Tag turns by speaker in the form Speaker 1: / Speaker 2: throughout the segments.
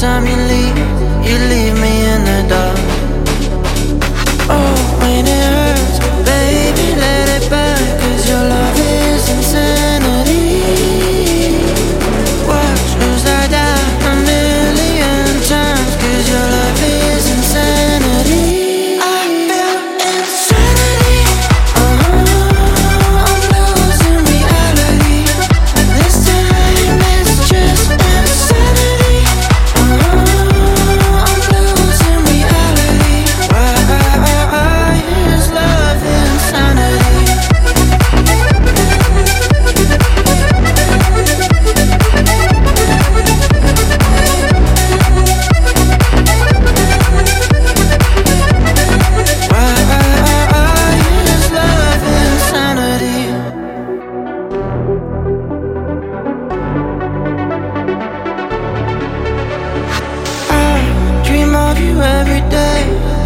Speaker 1: time you leave, you leave me every day.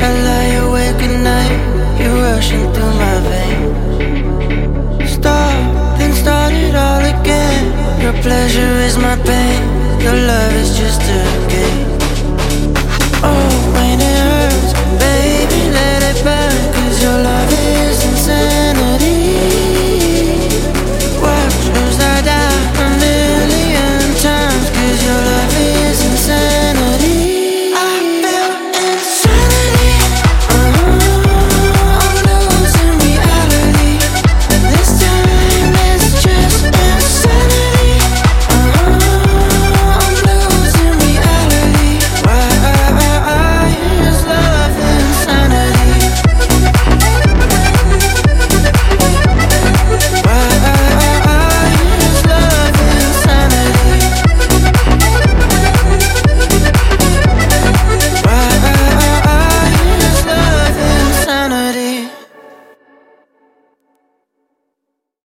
Speaker 1: I lie awake at night, you're rushing through my veins. Stop, then start it all again. Your pleasure is my pain.